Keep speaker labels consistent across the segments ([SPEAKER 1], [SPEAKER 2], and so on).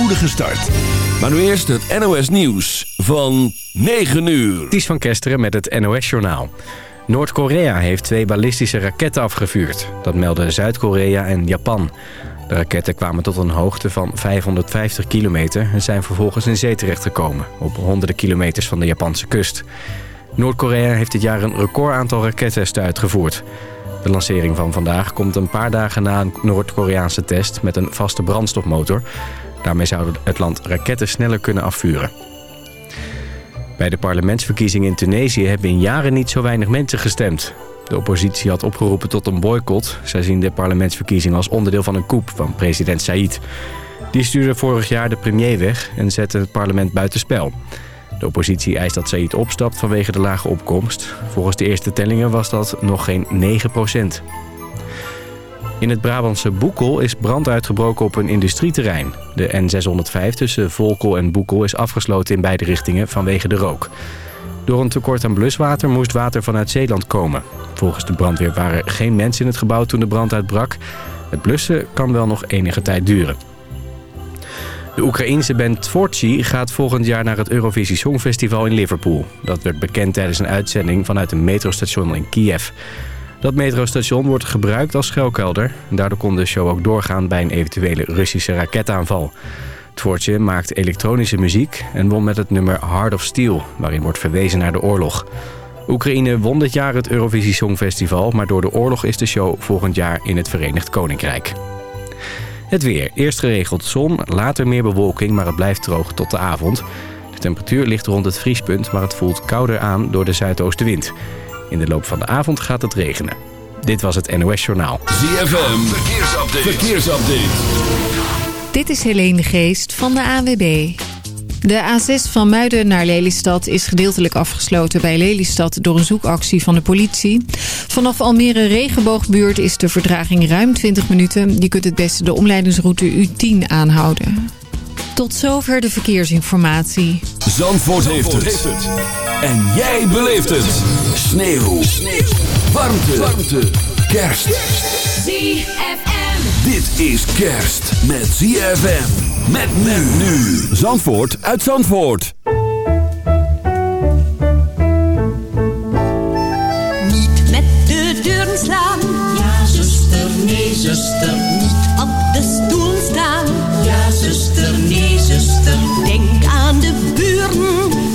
[SPEAKER 1] spoedige start. Maar nu eerst het NOS Nieuws van 9 uur.
[SPEAKER 2] Ties van Kesteren met het NOS Journaal. Noord-Korea heeft twee ballistische raketten afgevuurd. Dat melden Zuid-Korea en Japan. De raketten kwamen tot een hoogte van 550 kilometer... en zijn vervolgens in zee terechtgekomen... op honderden kilometers van de Japanse kust. Noord-Korea heeft dit jaar een record aantal rakettesten uitgevoerd. De lancering van vandaag komt een paar dagen na een Noord-Koreaanse test... met een vaste brandstofmotor. Daarmee zou het land raketten sneller kunnen afvuren. Bij de parlementsverkiezingen in Tunesië hebben in jaren niet zo weinig mensen gestemd. De oppositie had opgeroepen tot een boycott. Zij zien de parlementsverkiezingen als onderdeel van een coup van president Said. Die stuurde vorig jaar de premier weg en zette het parlement buitenspel. De oppositie eist dat Said opstapt vanwege de lage opkomst. Volgens de eerste tellingen was dat nog geen 9 procent. In het Brabantse Boekel is brand uitgebroken op een industrieterrein. De N605 tussen Volkel en Boekel is afgesloten in beide richtingen vanwege de rook. Door een tekort aan bluswater moest water vanuit Zeeland komen. Volgens de brandweer waren geen mensen in het gebouw toen de brand uitbrak. Het blussen kan wel nog enige tijd duren. De Oekraïense band Tvorchi gaat volgend jaar naar het Eurovisie Songfestival in Liverpool. Dat werd bekend tijdens een uitzending vanuit een metrostation in Kiev. Dat metrostation wordt gebruikt als schuilkelder. Daardoor kon de show ook doorgaan bij een eventuele Russische raketaanval. Tvortje maakt elektronische muziek en won met het nummer Heart of Steel... waarin wordt verwezen naar de oorlog. Oekraïne won dit jaar het Eurovisie Songfestival... maar door de oorlog is de show volgend jaar in het Verenigd Koninkrijk. Het weer. Eerst geregeld zon, later meer bewolking, maar het blijft droog tot de avond. De temperatuur ligt rond het vriespunt, maar het voelt kouder aan door de zuidoostenwind. In de loop van de avond gaat het regenen. Dit was het NOS Journaal.
[SPEAKER 1] ZFM, verkeersupdate. verkeersupdate.
[SPEAKER 3] Dit is Helene Geest van de AWB. De A6 van Muiden naar Lelystad is gedeeltelijk afgesloten bij Lelystad door een zoekactie van de politie. Vanaf Almere Regenboogbuurt is de verdraging ruim 20 minuten. Je kunt het beste de omleidingsroute U10 aanhouden. Tot zover de verkeersinformatie.
[SPEAKER 1] Zandvoort, heeft, het. En jij beleeft het. Sneeuw. Sneeuw. Warmte. Warmte. Kerst.
[SPEAKER 4] ZFM.
[SPEAKER 1] Dit is kerst met ZFM. Met men nu. Zandvoort uit Zandvoort.
[SPEAKER 4] Niet met de deuren slaan. Ja, zuster, nee, zuster. Niet op de stoel staan. Ja, zuster, nee, zuster. Denk aan de.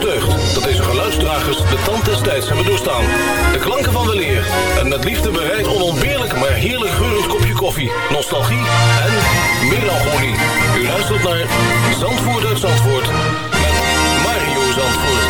[SPEAKER 5] Deugd dat deze geluidsdragers de tand des tijds hebben doorstaan. De klanken van weleer en met liefde bereid onontbeerlijk maar heerlijk geurend kopje koffie, nostalgie en melancholie. U luistert naar Zandvoort uit Zandvoort met Mario Zandvoort.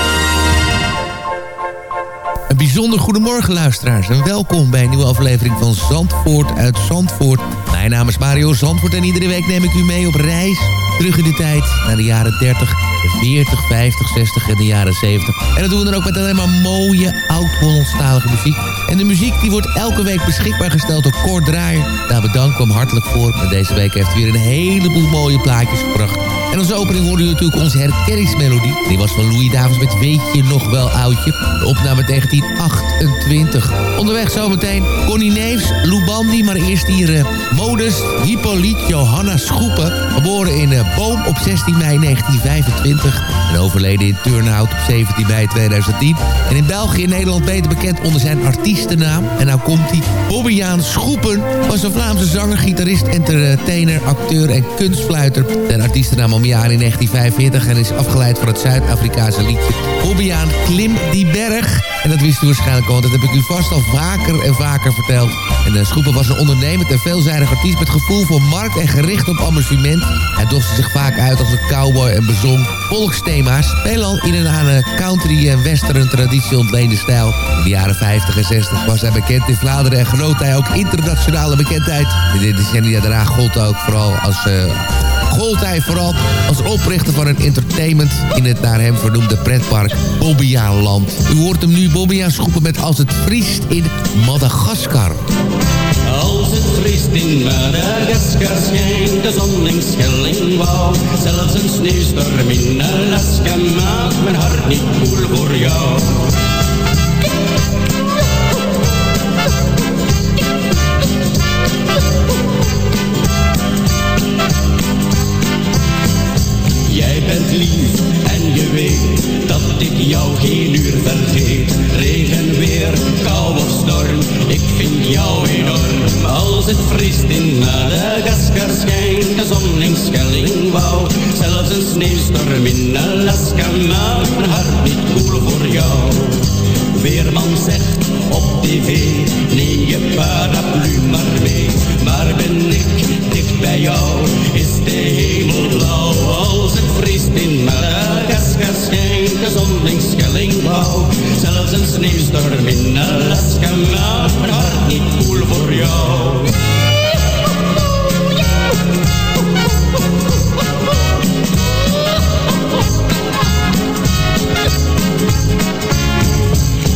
[SPEAKER 6] Een bijzonder goedemorgen luisteraars en welkom bij een nieuwe aflevering van Zandvoort uit Zandvoort. Mijn naam is Mario Zandvoort en iedere week neem ik u mee op reis terug in de tijd naar de jaren 30, 40, 50, 60 en de jaren 70. En dat doen we dan ook met alleen maar mooie oud-Hollandstalige muziek. En de muziek die wordt elke week beschikbaar gesteld door Kort Draaier. Daar bedanken we hem hartelijk voor. En deze week heeft hij weer een heleboel mooie plaatjes gebracht. En als opening hoorde u natuurlijk onze herkenningsmelodie. Die was van Louis Davids met Weet je nog wel oudje. De opname 1928. Onderweg zometeen Connie Neefs, Lou Bandy, maar eerst hier uh, Modus Hippolyte Johanna Schoepen. Geboren in uh, Boom op 16 mei 1925. En overleden in Turnhout op 17 mei 2010. En in België en Nederland beter bekend onder zijn artiestennaam. En nou komt hij. Bobbiaan Schoepen was een Vlaamse zanger, gitarist, entertainer, acteur en kunstfluiter. Zijn artiestennaam om jaar in 1945 en is afgeleid van het Zuid-Afrikaanse liedje Bobbiaan Klim die Berg. En dat wist u waarschijnlijk al, dat heb ik u vast al vaker en vaker verteld. En uh, Schoepen was een ondernemend en veelzijdig artiest met gevoel voor markt en gericht op amusement. Hij doste zich vaak uit als een cowboy en bezong volksthema's. Veelal in een aan country en western traditie ontleende stijl. In de jaren 50 en 60 was hij bekend in Vlaanderen en genoot hij ook internationale bekendheid. In de decennia daarna gold ook vooral als... Uh, gold vooral als oprichter van een entertainment in het naar hem vernoemde pretpark Bobbejaanland. U hoort hem nu Bobbejaans schoepen met Als het vriest in Madagaskar.
[SPEAKER 7] Als het vriest in Madagaskar schijnt de zon in Schellingwouw. Zelfs een sneeuwstorm in Alaska maakt mijn hart niet koel voor jou. Bent lief en je weet dat ik jou geen uur vergeet. Regen, weer, kou of storm, ik vind jou enorm. Als het vriest in Madagaskar schijnt de zon in. Zelfs een sneeuwstorm in Alaska maakt mijn hart niet koel voor jou. Weerman zegt op tv, neem je paraplu maar mee. Waar ben ik dicht bij jou, is de hemel blauw. Als het vriest in Madagaskar schijnt de zon in. Zelfs een sneeuwstorm in Alaska maakt mijn hart niet koel voor jou.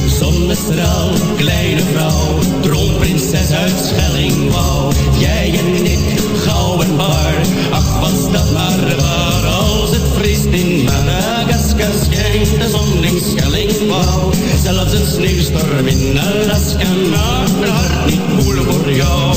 [SPEAKER 7] Zonnestraal uit Schellingwouw. Jij en ik, gauw en bar, ach was dat maar waar. Als het vriest in Madagaskar schijnt de zon in Schellingwouw. Zelfs een sneeuwstorm in Alaska maakt mijn hart niet koel voor jou.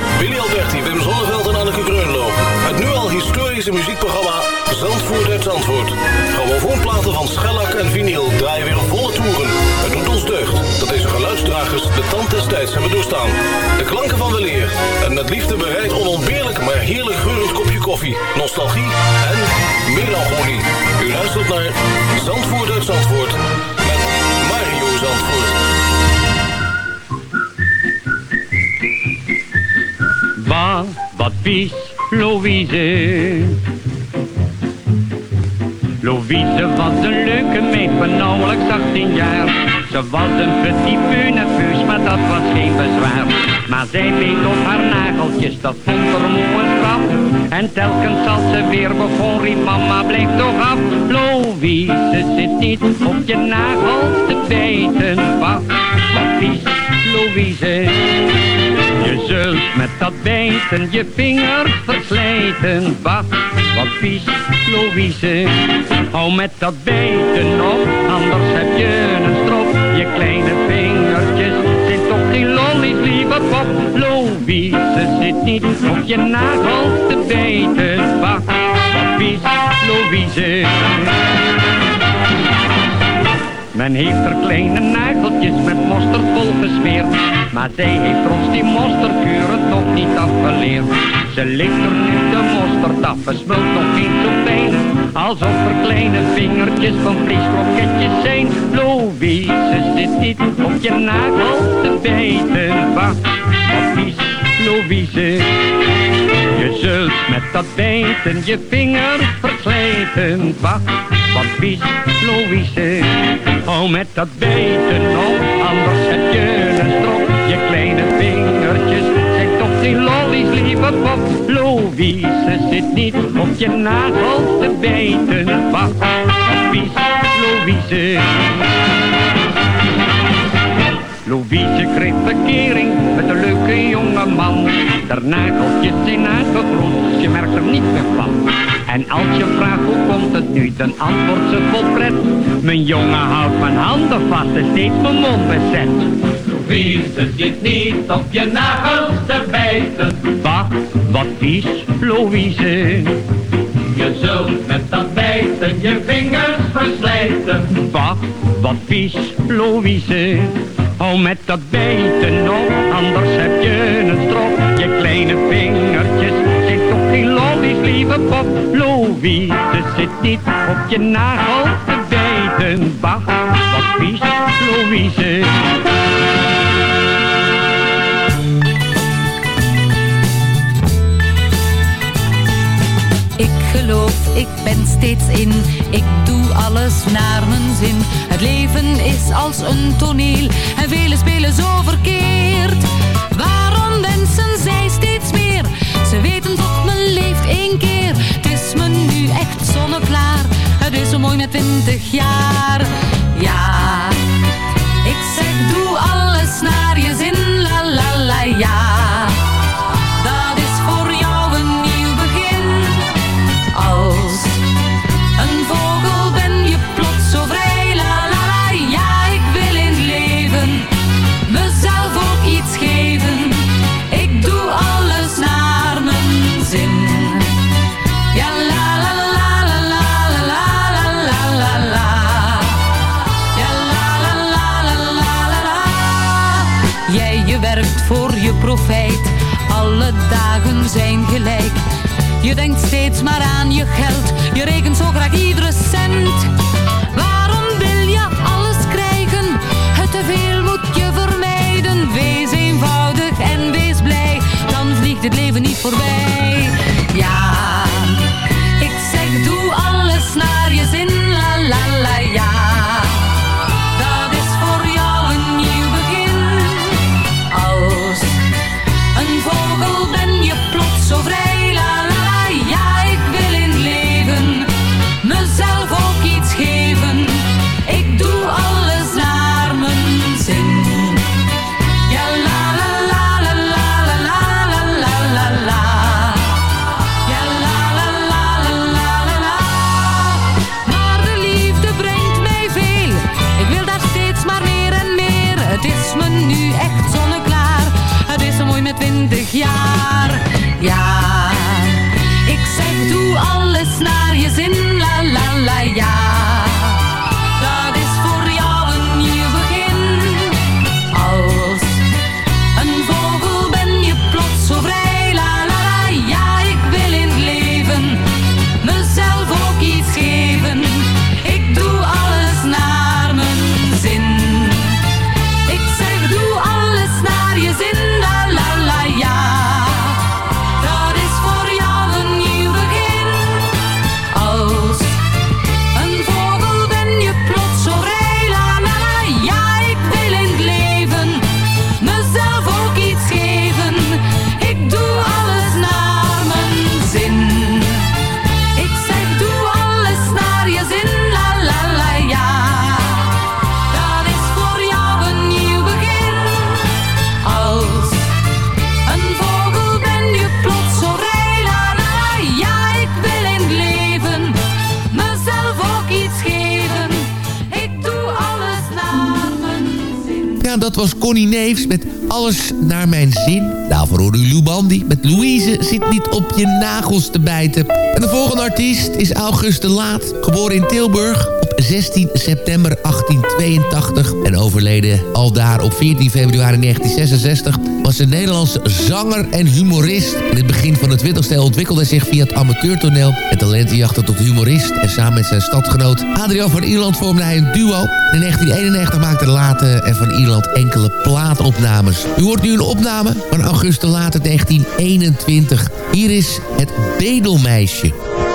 [SPEAKER 5] muziekprogramma Zandvoort uit Zandvoort. Grammofoonplaten van schellak en vinyl draaien weer volle toeren. Het doet ons deugd dat deze geluidsdragers de tand des tijds hebben doorstaan. De klanken van weleer en met liefde bereid onontbeerlijk maar heerlijk geurend kopje koffie, nostalgie en melancholie. U luistert naar Zandvoort uit Zandvoort met Mario Zandvoort.
[SPEAKER 8] Bah, wat vies, Louise. Louise was een leuke meid van nauwelijks 18 jaar. Ze was een petit peu nerveus, maar dat was geen bezwaar. Maar zij beet op haar nageltjes, dat vond haar moe een. En telkens als ze weer begon, riep mama, blijf toch af. Louise zit niet op je nagels te bijten. Wat, wat vies, Louise. Je zult met dat bijten je vingers verslijten. Wacht, wat vies, Louise. Hou met dat bijten op, anders heb je een strop. Je kleine vingertjes zijn toch geen lollies, lieve pop. Louise zit niet op je nagels te bijten. Wacht, wat vies, Louise. Men heeft er kleine nageltjes met mosterd vol gesmeerd. Maar zij heeft ons die mosterdkuren nog niet afgeleerd. Ze ligt er nu de mosterd af, smult nog niet zo fijn. Alsof er kleine vingertjes van vleeskroketjes zijn. Louise zit niet op je nagels te bijten. Wacht, vies, Louise. Je zult met dat bijten je vinger verslijten. Wacht, wat vies, Louise. Hou met dat bijten op, anders heb je een strop. Je kleine vingertjes zijn toch geen lollies, lieve pop. Louise zit niet op je nagels te bijten. Wacht, wat vies, Louise. Louise kreeg verkering met een leuke jonge man. Der nageltjes zijn aangegroeid, je merkt er niet meer van. En als je vraagt hoe komt het nu, dan antwoordt ze vol pret. Mijn jongen houdt mijn handen vast en steeds mijn mond bezet.
[SPEAKER 7] Louise zit niet op je nagels te bijten.
[SPEAKER 8] Wacht, wat vies, Louise.
[SPEAKER 7] Je zult met dat bijten je vingers verslijten.
[SPEAKER 8] Wacht, wat vies, Louise. Hou met dat bijten op, anders heb je een strop. Je kleine vingertjes lieve pop. Louise zit niet op je nagels te bijten. Wacht, wat vies, Louise.
[SPEAKER 9] Ik geloof, ik ben steeds in. Ik doe alles naar mijn zin. Het leven is als een toneel en velen spelen zo verkeerd. Waarom wensen zij steeds meer? Ze weten toch, men leeft één keer. Het is me nu echt zonneklaar. Het is zo mooi met twintig jaar. Ja, ik zeg doe alles naar je zin. La la la ja. Je
[SPEAKER 10] denkt steeds maar aan je geld, je rekent zo graag iedere cent. Waarom wil je alles krijgen? Het te veel moet je vermijden. Wees eenvoudig en wees blij, dan vliegt het leven niet voorbij.
[SPEAKER 6] Connie Neefs met Alles naar mijn zin. Daarvoor hoorde u Lou Bandy met Louise zit niet op je nagels te bijten. En de volgende artiest is August de Laat. Geboren in Tilburg 16 september 1882. En overleden al daar op 14 februari 1966. Was een Nederlandse zanger en humorist. In het begin van de 20e eeuw ontwikkelde zich via het amateurtoneel. Het talentenjachten tot humorist. En samen met zijn stadgenoot Adriaan van Ierland vormde hij een duo. In 1991 maakte Laat en van Ierland enkele plaatopnames. U hoort nu een opname van August de Laat uit 1921. Hier is het Bedelmeisje.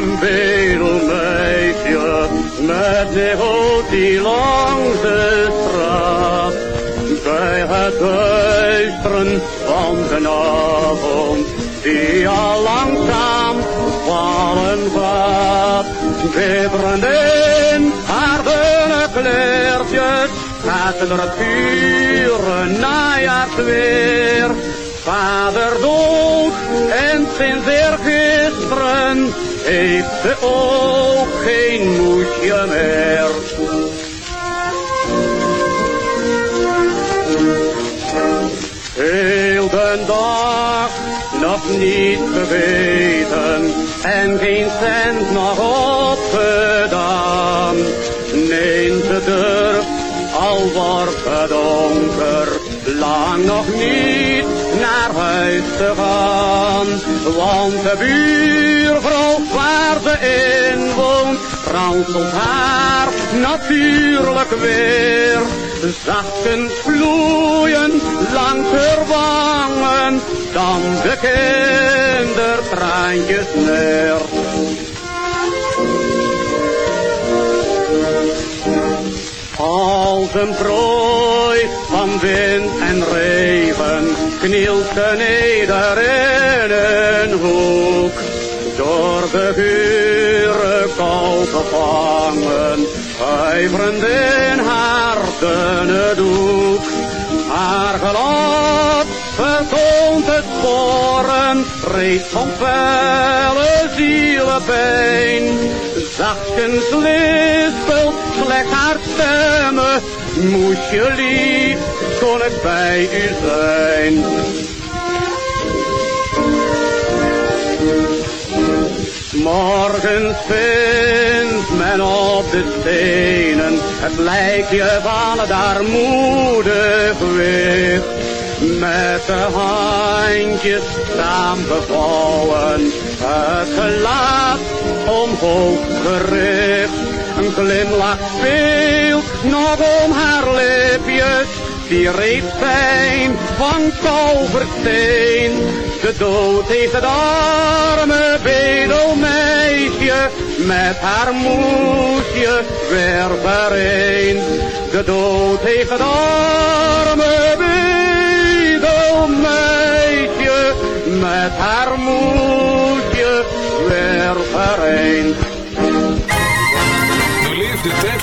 [SPEAKER 11] Een bedelmeisje met negotie langs de straat. Bij het duisteren van de avond die al langzaam vallen gaat. Bibberend in haar dunne kleertjes gaat door het pure najaarsweer. Vader dood en sinds eergisteren heeft ze ook geen moesje meer. Heel de dag nog niet geweten en geen cent nog opgedaan. Neemt ze durft, al wordt het donker, lang nog niet naar huis te gaan. Want de buurvrouw waar ze in woont, ranselt haar natuurlijk weer. Zachten vloeien langs haar wangen, dan de kindertraantjes neer. Als een prooi van wind en regen knielt ze neder in een hoek. Gure kou gevangen, huiverend in haar dunne doek. Haar gelaat vertoont het sporen, reeds van felle zielepijn. Zachtkens lispelt slechts haar stemmen, moest je lief, kon ik bij u zijn. Morgens vindt men op de stenen. Het lijkje van het armoedig wicht. Met de handjes samenvouwen, het gelaat omhoog gericht. Een glimlach speelt nog om haar lipjes, die reeds zijn van kalversteen. De dood heeft het arme bedelmeisje met haar moesje weer vereend. De dood heeft het arme bedelmeisje met haar moesje weer vereend.
[SPEAKER 5] De tijd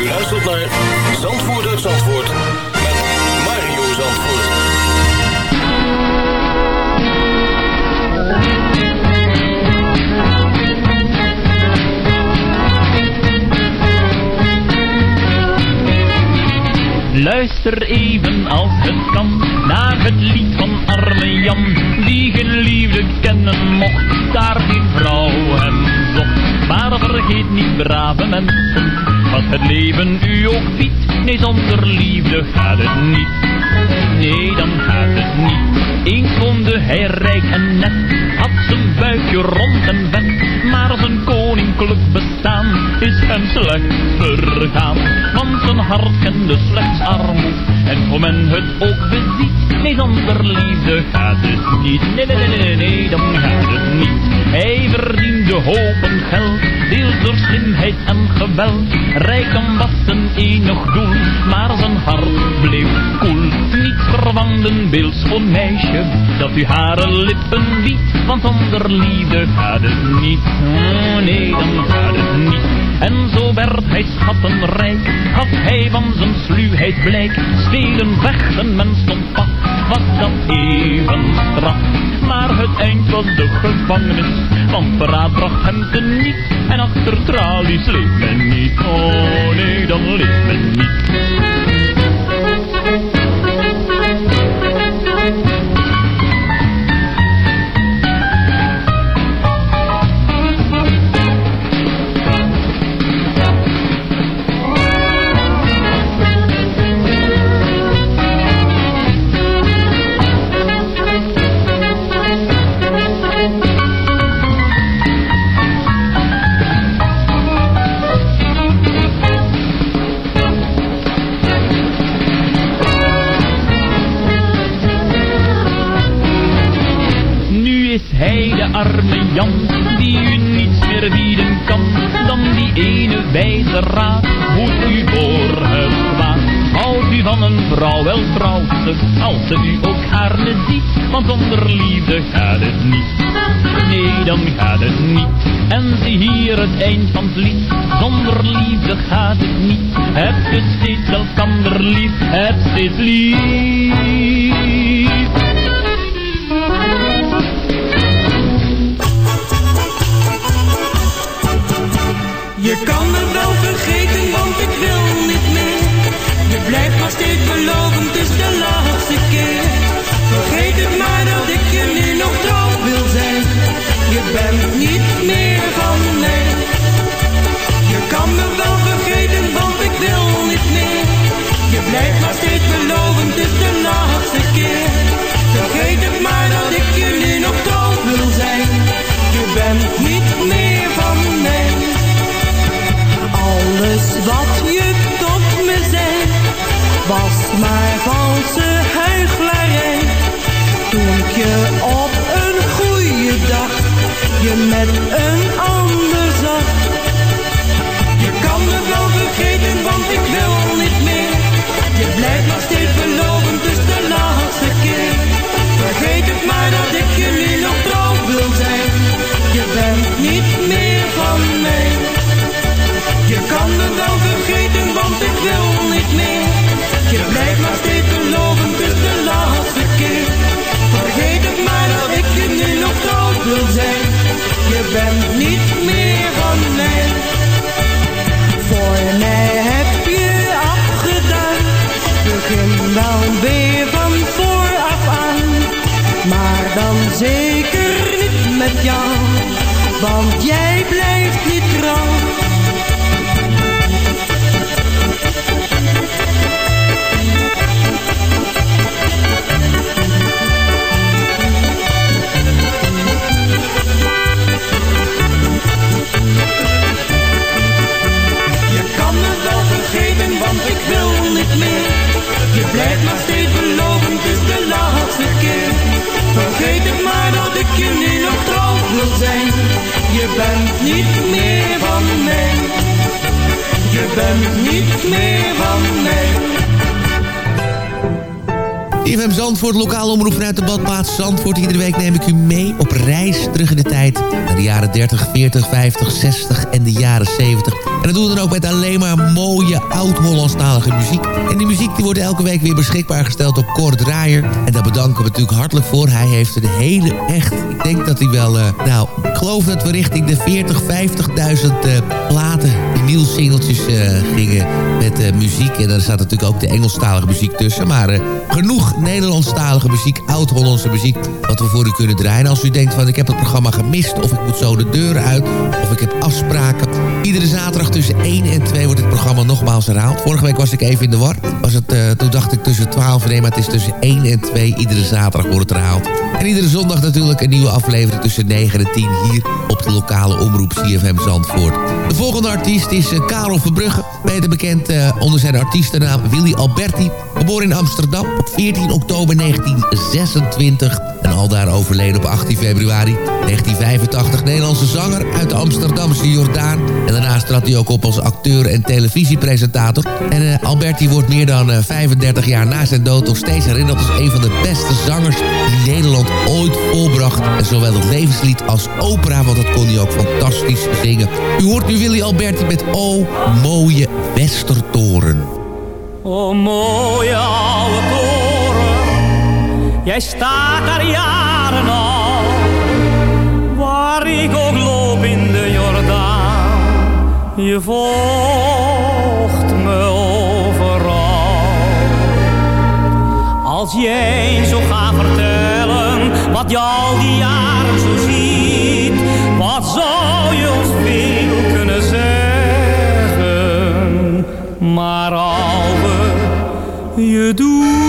[SPEAKER 5] U luistert naar Zandvoort uit Zandvoort met Mario Zandvoort.
[SPEAKER 12] Luister even als het kan naar het lied van arme Jan, die geen liefde kennen mocht, daar geen vrouw hem zocht. Maar vergeet niet, brave mensen, wat het leven u ook biedt, nee zonder liefde gaat het niet. Nee, dan gaat het niet. Eens woonde hij rijk en net, buikje rond en vet, maar zijn koninklijk bestaan is hem slecht vergaan. Want zijn hart kende slechts armoed, en hoe men het ook beziet, nee, liefde gaat het niet. Nee, nee, nee, nee, nee, dan gaat het niet. Hij verdiende hopen geld, deels door slimheid en geweld. Rijkdom was zijn enig doel, maar zijn hart bleef koel. Verwant een beeldschoon meisje, dat u hare lippen biedt. Want zonder liefde gaat het niet, oh nee, dan gaat het niet. En zo werd hij schattenrijk, gaf hij van zijn sluwheid blijk. Spelen, vechten, men stond pak, was dat even straf. Maar het eind was de gevangenis, want verraad bracht hem niet. En achter tralies leeft men niet, oh nee, dan leeft men niet. Jan, die u niets meer bieden kan, dan die ene wijze raad, moet u voor het kwaad. Houdt u van een vrouw, wel trouwt ze, als ze u ook gaarne ziet, want zonder liefde gaat het niet. Nee, dan gaat het niet. En zie hier het eind van het lied, zonder liefde gaat het niet. Heb je steeds elkander lief, heb steeds lief.
[SPEAKER 13] Jou. Want jij blijft niet meer van mij. Je bent niet meer van mij.
[SPEAKER 6] IFM Zandvoort, lokale omroep vanuit de badplaats Zandvoort. Iedere week neem ik u mee op reis terug in de tijd. Naar de jaren 30, 40, 50, 60 en de jaren 70. En dat doen we dan ook met alleen maar mooie oud-Hollandstalige muziek. En die muziek die wordt elke week weer beschikbaar gesteld door Cor Draaier. En daar bedanken we natuurlijk hartelijk voor. Hij heeft een hele echt, ik denk dat hij wel, eh, nou, ik geloof dat we richting de 40, 50.000 eh, platen, vinylsingeltjes eh gingen met eh, muziek. En daar staat natuurlijk ook de Engelstalige muziek tussen. Maar genoeg Nederlandstalige muziek, oud-Hollandse muziek, wat we voor u kunnen draaien. Als u denkt van ik heb het programma gemist, of ik moet zo de deuren uit, of ik heb afspraken. Iedere zaterdag tussen 1 en 2 wordt het programma nogmaals herhaald. Vorige week was ik even in de war. Het, eh, toen dacht ik tussen 12 en 1, maar het is tussen 1 en 2. Iedere zaterdag wordt het herhaald. En iedere zondag natuurlijk een nieuwe aflevering tussen 9 en 10 hier op de lokale omroep CFM Zandvoort. De volgende artiest is eh, Karel Verbrugge. Beter bekend eh, onder zijn artiestennaam Willy Alberti. Geboren in Amsterdam op 14 oktober 1926. En aldaar overleden op 18 februari 1985. Nederlandse zanger uit de Amsterdamse Jordaan. En daarnaast trad hij ook op als acteur en televisiepresentator. En eh, Alberti wordt meer dan eh, 35 jaar na zijn dood nog steeds herinnerd als een van de beste zangers die Nederland ooit volbracht. En zowel het levenslied als opera, want dat kon hij ook fantastisch zingen. U hoort nu Willy Alberti met O mooie Westertoren.
[SPEAKER 14] O mooie oude toren, jij staat daar jaren al. Waar ik ook loop in de Jordaan, je volgt me overal. Als jij zo gaat vertellen, wat je al die jaren zo ziet, wat zou je ons veel kunnen zeggen? Maar ouwe, je doet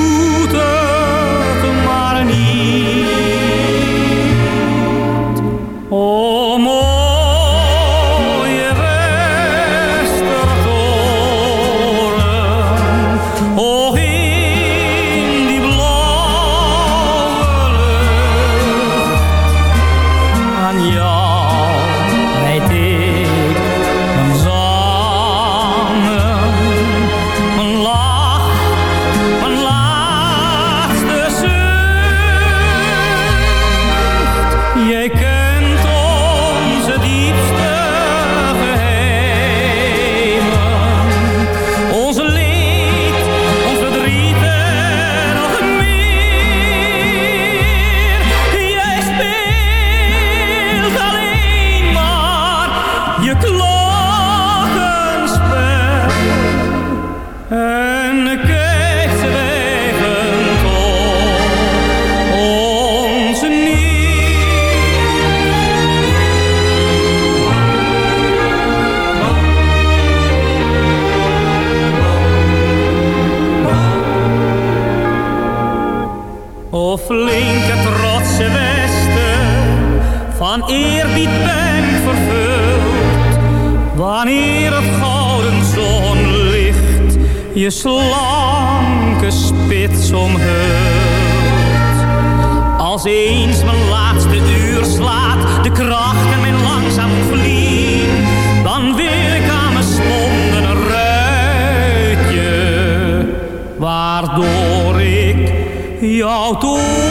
[SPEAKER 14] je slanke spits omhult. Als eens mijn laatste uur slaat, de krachten mijn langzaam verliet, dan wil ik aan mijn stonden een ruitje, waardoor ik jou toren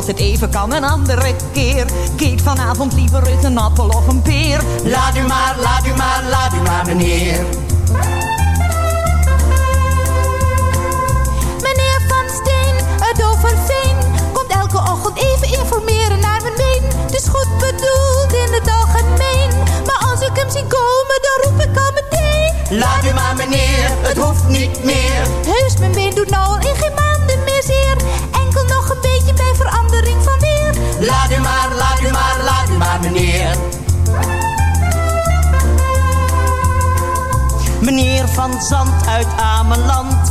[SPEAKER 15] als het even kan, een andere keer. Keet vanavond liever eens een appel of een peer.
[SPEAKER 16] Laat u maar, laat u maar, laat u maar meneer.
[SPEAKER 17] Meneer Van Steen uit Overveen komt elke ochtend even informeren naar mijn been. Het is goed bedoeld in het algemeen, maar als ik hem zie komen, dan roep ik al meteen.
[SPEAKER 16] Laat u maar meneer, het hoeft niet meer.
[SPEAKER 17] Heus, mijn been doet nou al in geen maanden meer zeer. Enkel nog een beetje bij verandering van weer.
[SPEAKER 16] Laat u maar, laat u maar, laat u maar meneer. Meneer van Zand uit Ameland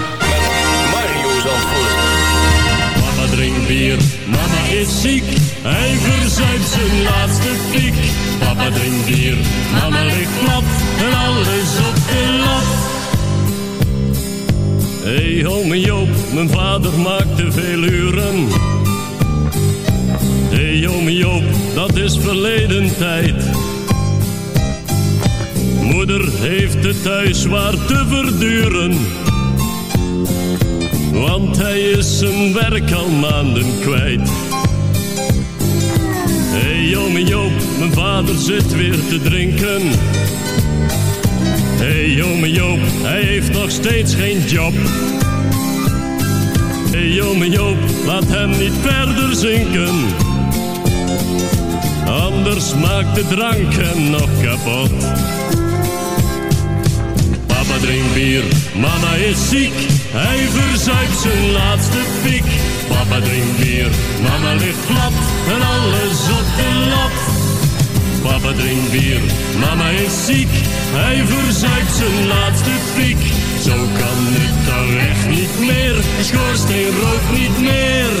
[SPEAKER 18] Mama drinkt bier, mama is ziek. Hij verzuipt zijn laatste piek. Papa drinkt bier, mama ligt plat. En alles op de lat. Hé, hey, Joop, mijn vader maakt te veel uren. Hé hey, Joop, dat is verleden tijd. Moeder heeft het thuis zwaar te verduren. Want hij is zijn werk al maanden kwijt. Hé hey, oom Joop, mijn vader zit weer te drinken. Hé hey, oom Joop, hij heeft nog steeds geen job. Hé hey, jonge Joop, laat hem niet verder zinken. Anders maakt de drank hem nog kapot. Papa drinkt bier, mama is ziek. Hij verzuipt zijn laatste piek. Papa drinkt bier, mama ligt plat en alles op de lat. Papa drinkt bier, mama is ziek. Hij verzuipt zijn laatste piek. Zo kan het toch echt niet meer. Schoorsteen rookt niet meer.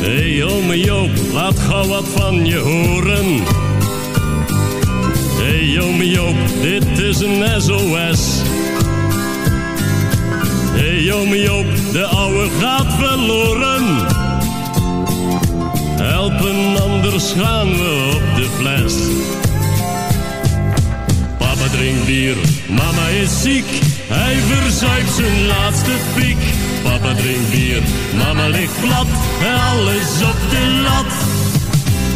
[SPEAKER 18] Hé hey, ome Joop, laat gauw wat van je horen. Hey, ome Joop, dit is een SOS. Hey, ome Joop, de ouwe gaat verloren. Helpen, anders gaan we op de fles. Papa drinkt bier, mama is ziek. Hij verzuipt zijn laatste piek. Papa drinkt bier, mama ligt plat alles op de lat.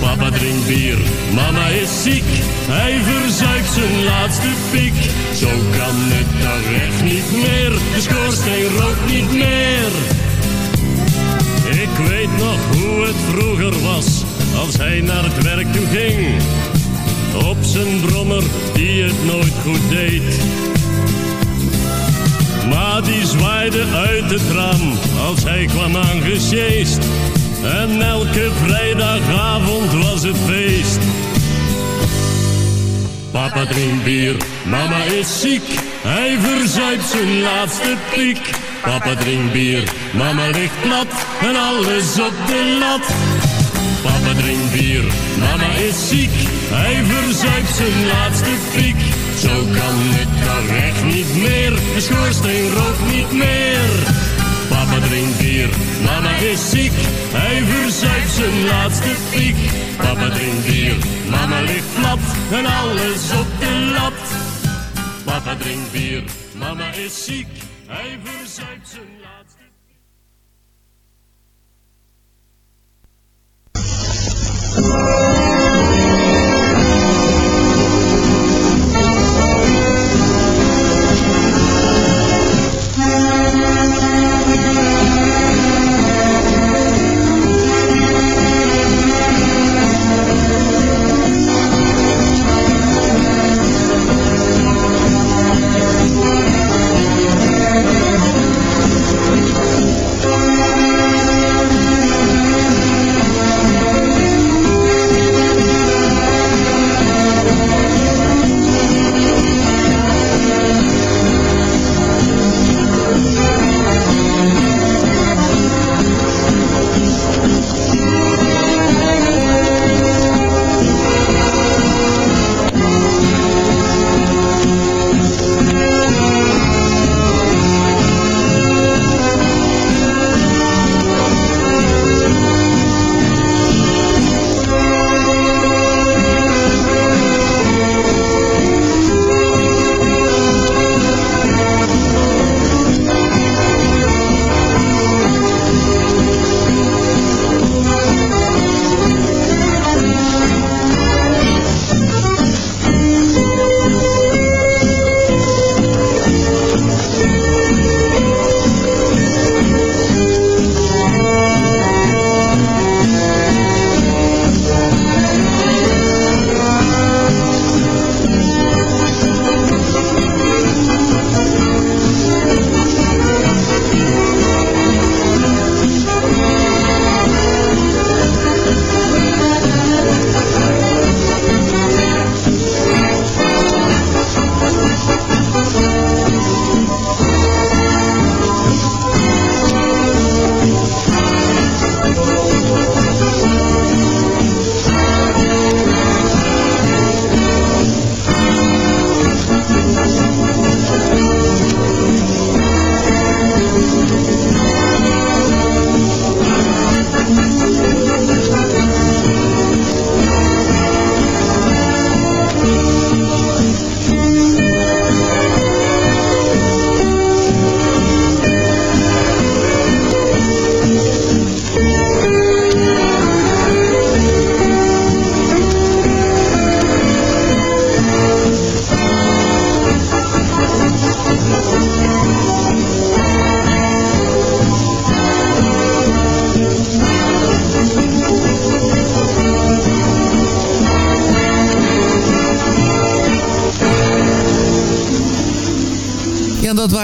[SPEAKER 18] Papa drinkt bier, mama is ziek. Hij verzuipt zijn laatste piek. Zo kan het toch echt niet meer. De schoorsteen rookt niet meer. Ik weet nog hoe het vroeger was, als hij naar het werk toe ging. Op zijn brommer, die het nooit goed deed. Maar die zwaaide uit het raam, als hij kwam aangesjeest. En elke vrijdagavond was het feest. Papa drinkt bier, mama is ziek. Hij verzuipt zijn laatste piek. Papa drinkt bier, mama ligt plat en alles op de lat. Papa drinkt bier, mama is ziek. Hij verzuipt zijn laatste piek. Zo kan het toch echt niet meer. De schoorsteen rookt niet meer. Papa drinkt bier, mama is ziek. Hij verzuipt zijn laatste piek. Papa drinkt bier, mama ligt plat. En alles op de lat. Papa drinkt bier, mama is ziek. Hij verzuipt zijn laatste
[SPEAKER 6] piek.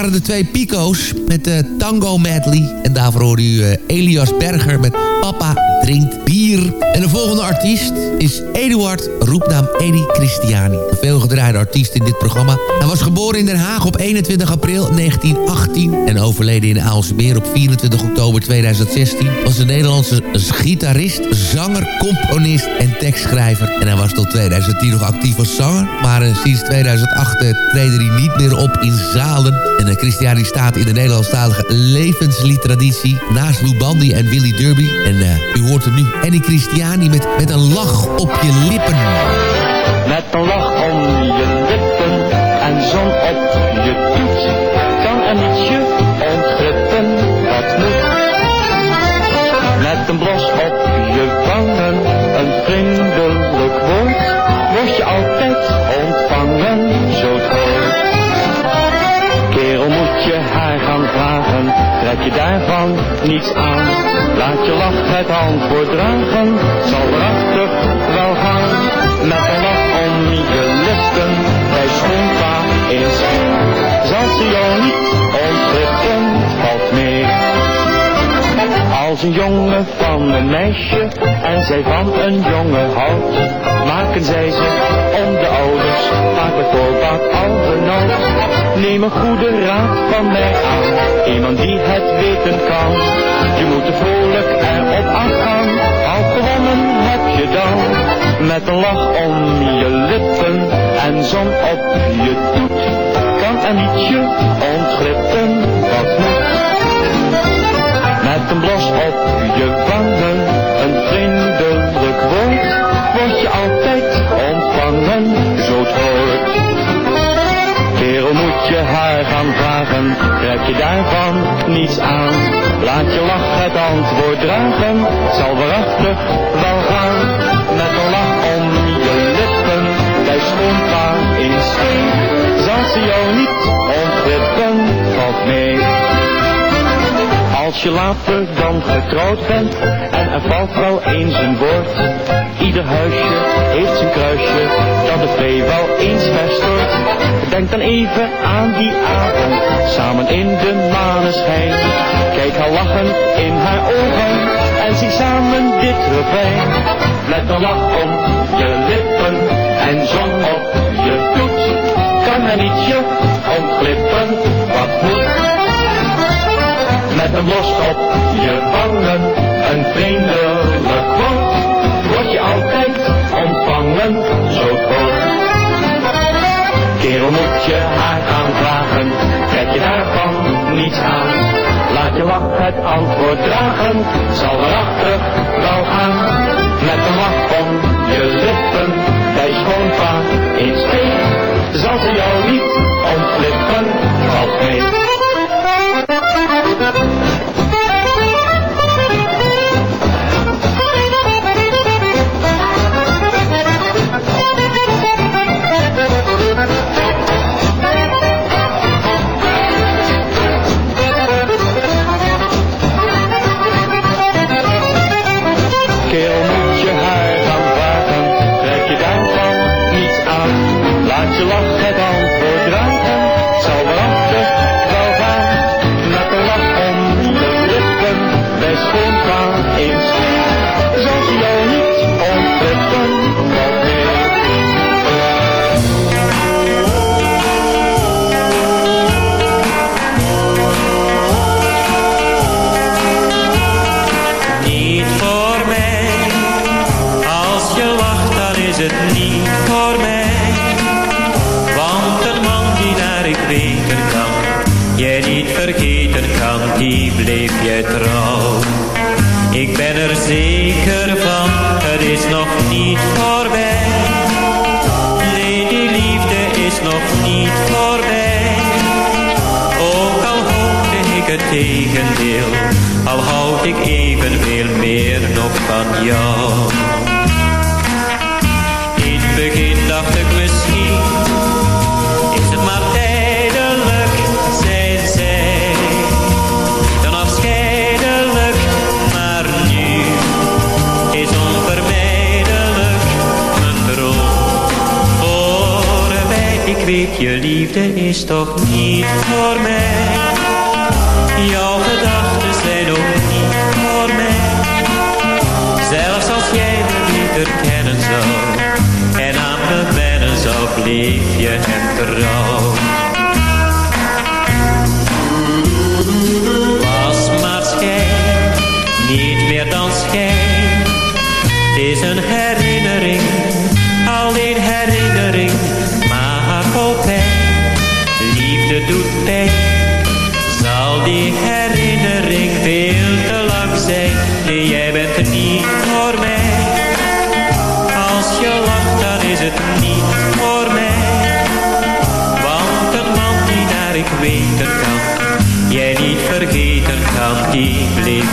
[SPEAKER 6] Waren de twee Pico's met de Tango Medley. En daarvoor hoorde u uh, Elias Berger met Papa drinkt bier. En de volgende artiest is Eduard, roepnaam Edi Christiani. Een veelgedraaide artiest in dit programma. Hij was geboren in Den Haag op 21 april 1918... en overleden in Aalsmeer op 24 oktober 2016. Was een Nederlandse gitarist, zanger, componist en tekstschrijver. En hij was tot 2010 nog actief als zanger. Maar uh, sinds 2008 uh, treedde hij niet meer op in zalen. En uh, Christiani staat in de Nederlandstalige levensliedtraditie... naast Lou Bandy en Willy Derby. En u hoort hem nu. Annie Christiani met, met een lach op je lippen.
[SPEAKER 19] Met een lach om je lippen en zon op je toets. Kan een nietsje trek je daarvan niets aan. Laat je lach het antwoord dragen, zal waarachtig wel gaan. Met een lach om je lippen, bij schoonpa in Zal ze jou niet Als een jongen van een meisje en zij van een jongen houdt, maken zij ze om de ouders vaak bij voorbaat al benauwd. Neem een goede raad van mij aan, iemand die het weten kan. Je moet er vrolijk erop afgaan, al gewonnen heb je dan. Met een lach om je lippen en zon op je toet, kan een liedje ontglippen wat moet. Met een blos op je wangen, een vriendelijk woord, word je altijd ontvangen, zo het hoort. Kerel moet je haar gaan vragen, trek je daarvan niets aan. Laat je lach het antwoord dragen, zal waarachtig wel gaan. Met een lach om je lippen, bij schoonpa in steen. Zal ze jou niet ontglippen, valt mee. Als je later dan getrouwd bent en er valt wel eens een woord. Ieder huisje heeft zijn kruisje dat de vee wel eens verstoort. Denk dan even aan die avond, samen in de maneschijn. Kijk haar lachen in haar ogen en zing samen dit refrein. Met een lach om je lippen en zon op je toet. Kan er ietsje ontglippen wat moet met een blos op je wangen, een vriendelijk woord, word je altijd ontvangen, zo groot. Kerel moet je haar gaan vragen, trek je daarvan niets aan. Laat je lach het antwoord dragen, zal waarachtig wel gaan. Met een lach om je lippen, bij schoonpa in steen, zal ze jou niet ontglippen, valt mee.
[SPEAKER 20] Vergeten kan, die bleef jij trouw. Ik ben er zeker van, het is nog niet voorbij. Nee, die liefde is nog niet voorbij. Ook al hoopte ik het tegendeel, al houd ik evenveel meer nog van jou. Weet je liefde is toch niet voor mij.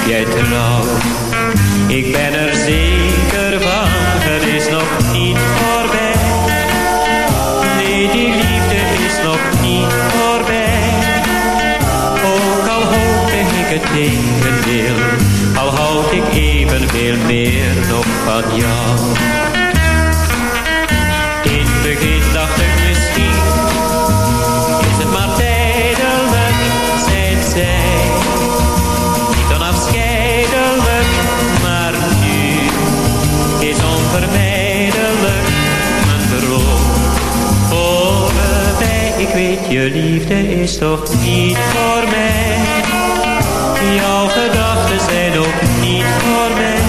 [SPEAKER 20] Jij trouw. Ik ben er zeker van, het is nog niet voorbij. Nee, die liefde is nog niet voorbij. Ook al hoop ik het tegendeel, al houd ik evenveel meer nog van jou. Je liefde is toch niet voor mij. Jouw gedachten zijn ook niet voor mij.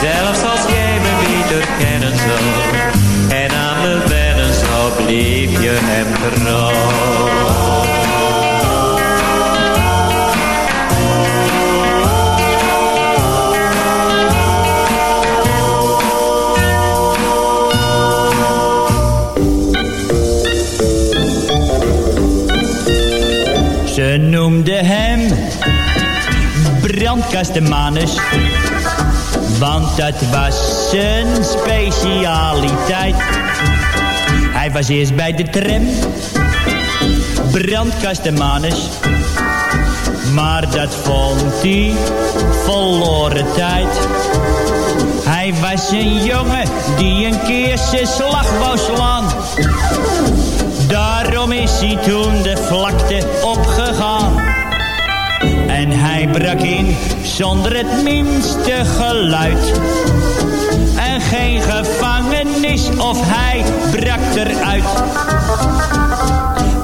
[SPEAKER 20] Zelfs als jij me beter kennen zou en aan me wennen zou, bleef je hem trouw.
[SPEAKER 12] Brandkastemanus, want dat was zijn specialiteit. Hij was eerst bij de tram, brandkastemanus, maar dat vond hij verloren tijd. Hij was een jongen die een keer zijn slag wou slaan. Daarom is hij toen de vlakte opgegaan. En hij brak in zonder het minste geluid. En geen gevangenis of hij brak eruit.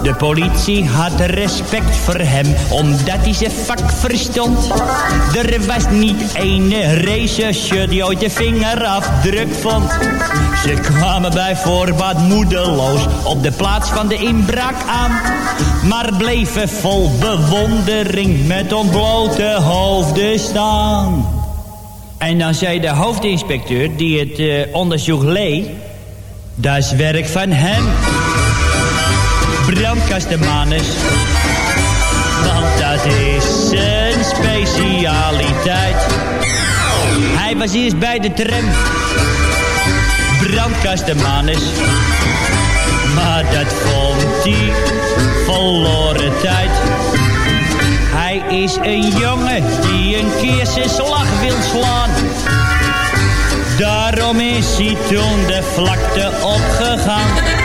[SPEAKER 12] De politie had respect voor hem, omdat hij zijn vak verstond. Er was niet ene recherche die ooit de vingerafdruk vond. Ze kwamen bij voorbaat moedeloos op de plaats van de inbraak aan. Maar bleven vol bewondering met ontblote hoofden staan. En dan zei de hoofdinspecteur die het eh, onderzoek leed... Dat is werk van hem brandkastemanus. Want dat is zijn specialiteit. Hij was eerst bij de tram. Brandkastemanus. Maar dat vond hij verloren tijd. Hij is een jongen die een keer zijn slag wil slaan. Daarom is hij toen de vlakte opgegaan.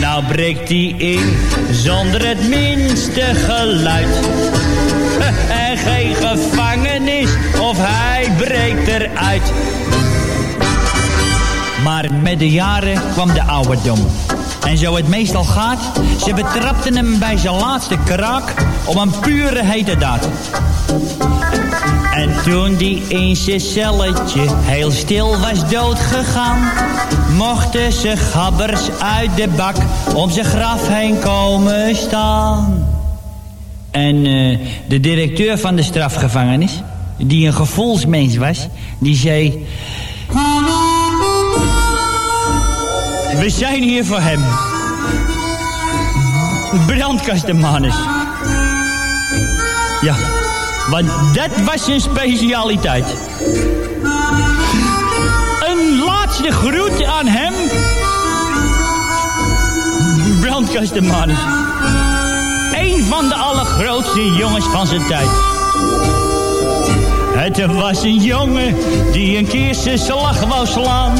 [SPEAKER 12] Nou breekt hij in zonder het minste geluid. En geen gevangenis of hij breekt eruit. Maar met de jaren kwam de ouderdom. En zo het meestal gaat, ze betrapten hem bij zijn laatste kraak op een pure hete daad. En toen die in zijn celletje heel stil was doodgegaan, mochten ze gabbers uit de bak om zijn graf heen komen staan. En eh, de directeur van de strafgevangenis, die een gevoelsmens was, die zei... We zijn hier voor hem. Brandkastenmanus. Ja, want dat was zijn specialiteit. Een laatste groet aan hem. Brandkastenmanus. Een van de allergrootste jongens van zijn tijd. Het was een jongen die een keer zijn slag wou slaan.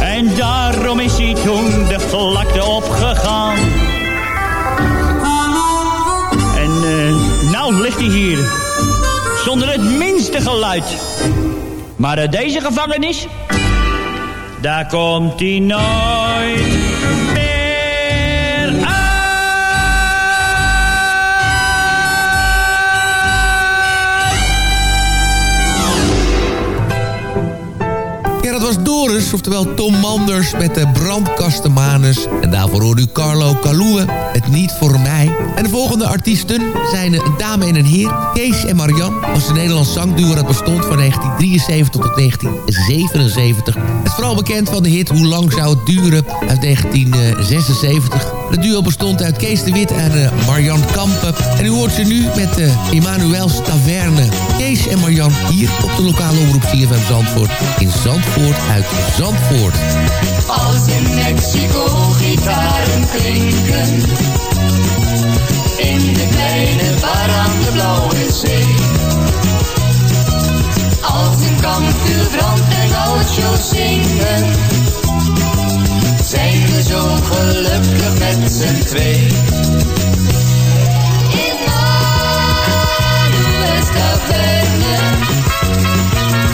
[SPEAKER 12] En daarom is hij toen de vlakte opgegaan. En uh, nou ligt hij hier, zonder het minste geluid. Maar uit deze gevangenis, daar komt hij nooit
[SPEAKER 6] was Doris, oftewel Tom Manders met de brandkastenmanus. En daarvoor hoorde u Carlo Calue, het niet voor mij. En de volgende artiesten zijn een dame en een heer. Kees en Marianne was een Nederlands zangduo dat bestond van 1973 tot 1977. Het is vooral bekend van de hit Hoe lang zou het duren uit 1976. Het duo bestond uit Kees de Wit en uh, Marianne Kampen. En u hoort ze nu met uh, Emmanuel's Taverne. Kees en Marianne hier op de lokale omroep CFM Zandvoort. In Zandvoort uit Zandvoort.
[SPEAKER 10] Als in Mexico gitaren klinken. In de kleine bar aan de blauwe zee. Als een kampvuur brandt en gauchos zingen zijn we zo gelukkig met z'n twee. In Manuel's taverne,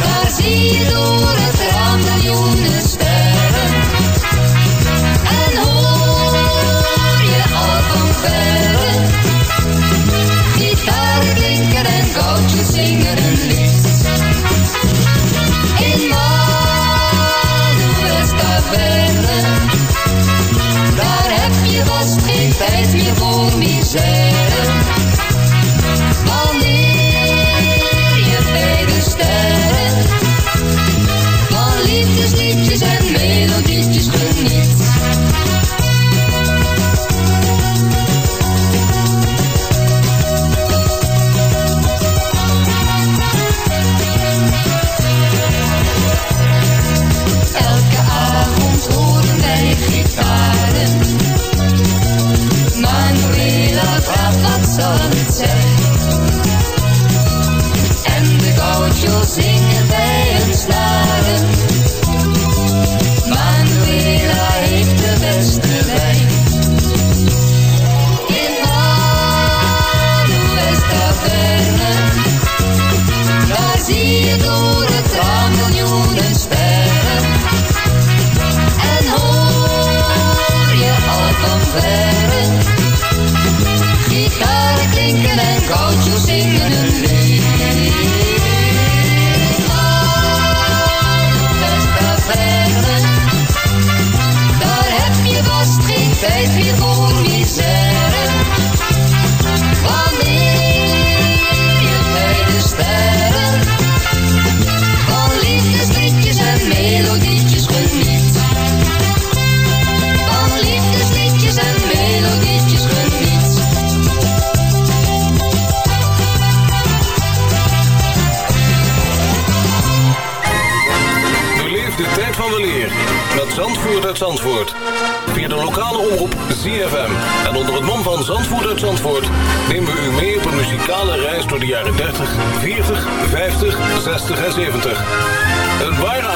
[SPEAKER 10] daar zie je door het raam miljoenen sterren. En hoor je al van verre, gitaren klinken en koudjes zingen Taverne daar heb je vast geen tijd meer voor misère.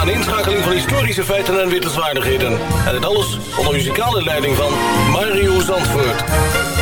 [SPEAKER 10] Een
[SPEAKER 5] ware aaninschakeling van historische feiten en wittelswaardigheden. En dit alles onder muzikale leiding van Mario Zandvoort.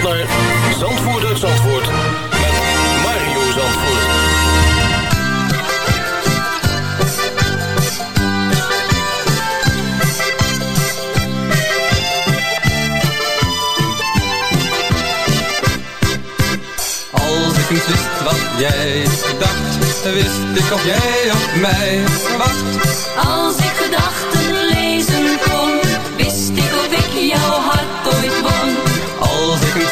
[SPEAKER 5] naar Zandvoort uit Zandvoort met Mario Zandvoort.
[SPEAKER 21] Als ik eens wist wat jij dacht, wist ik of jij op mij wacht.
[SPEAKER 4] Als ik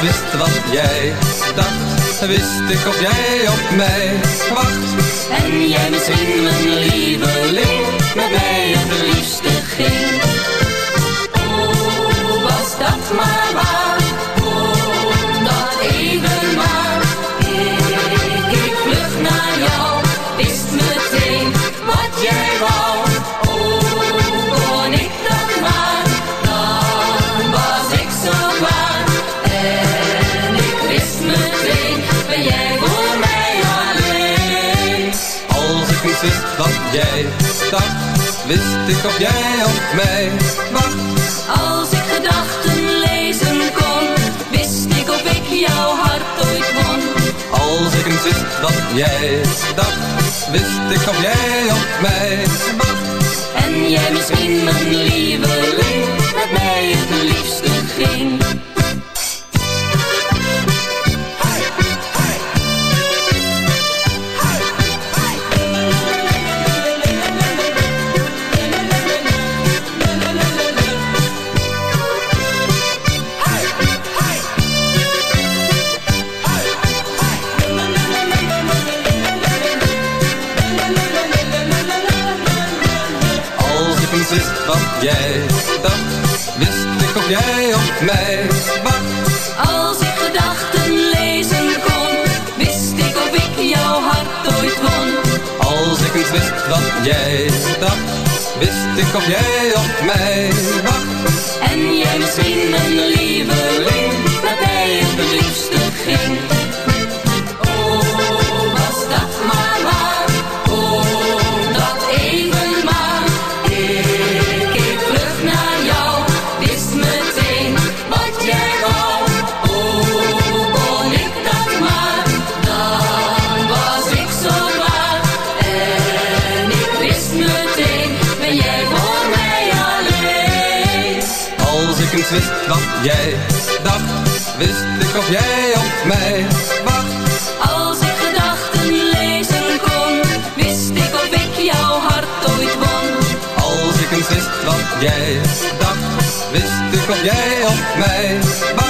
[SPEAKER 4] wist
[SPEAKER 21] wat jij dacht, wist ik of jij op mij wacht.
[SPEAKER 4] En jij misschien mijn lieveling, met mij het liefste
[SPEAKER 10] ging. Was dat maar waar, wat jij
[SPEAKER 21] dacht, wist ik of jij op mij wacht.
[SPEAKER 10] Als ik gedachten lezen kon, wist ik of ik jouw hart ooit won.
[SPEAKER 21] Als ik niet wist wat jij dacht, wist ik of jij op mij wacht.
[SPEAKER 10] En jij misschien mijn lieveling, met mij het liefste ging.
[SPEAKER 21] Wist ik of jij op mij wacht.
[SPEAKER 10] En jij misschien mijn lieveling, wat jij
[SPEAKER 21] dacht, wist ik of jij op mij wacht.
[SPEAKER 10] Als ik gedachten lezen kon, wist ik of ik jouw hart ooit won.
[SPEAKER 21] Als ik niet wist wat jij dacht, wist ik of jij op mij wacht.